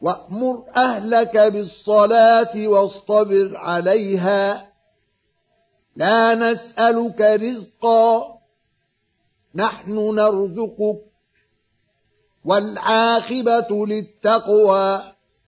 وأمر أهلك بالصلاة واصطبر عليها. لا نسألك رزقا نحن نرزقك والعاقبة للتقوى.